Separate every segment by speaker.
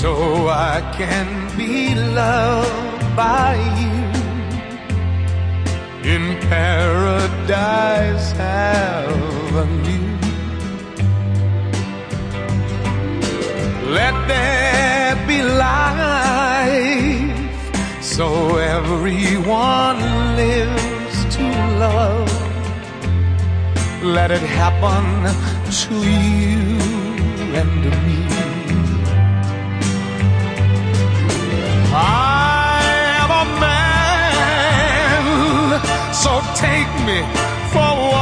Speaker 1: so I can be loved by you in paradise avenue. Let there be life so everyone lives to love. Let it happen to you so take me for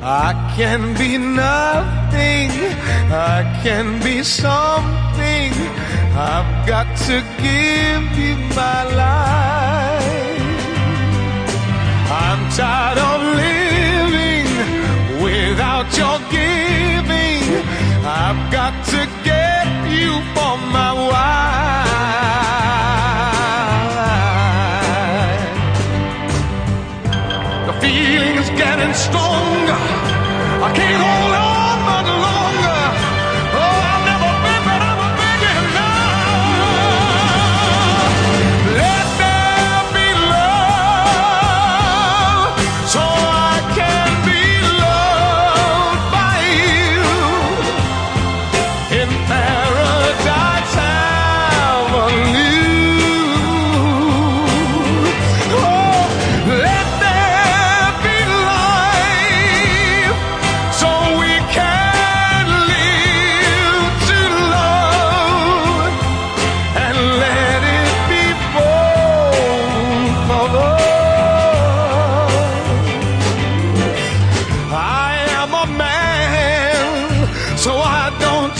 Speaker 1: I can be nothing. I can be something. I've got to give you my life. I'm tired of living without your giving. I've got to get you for my wife. The feeling is getting stronger. I can't hold on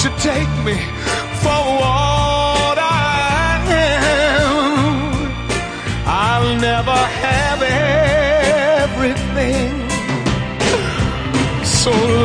Speaker 1: don't take me for what I am? I'll never have everything, so